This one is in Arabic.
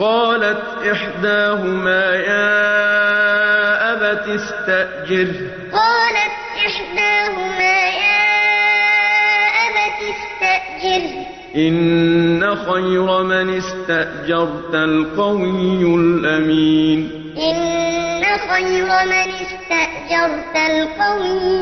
قالت إحداهما يا أبت استأجر. قالت إحداهما يا أبت استأجر. إن خير من استأجرت القوي الأمين. إن خير من استأجرت القوي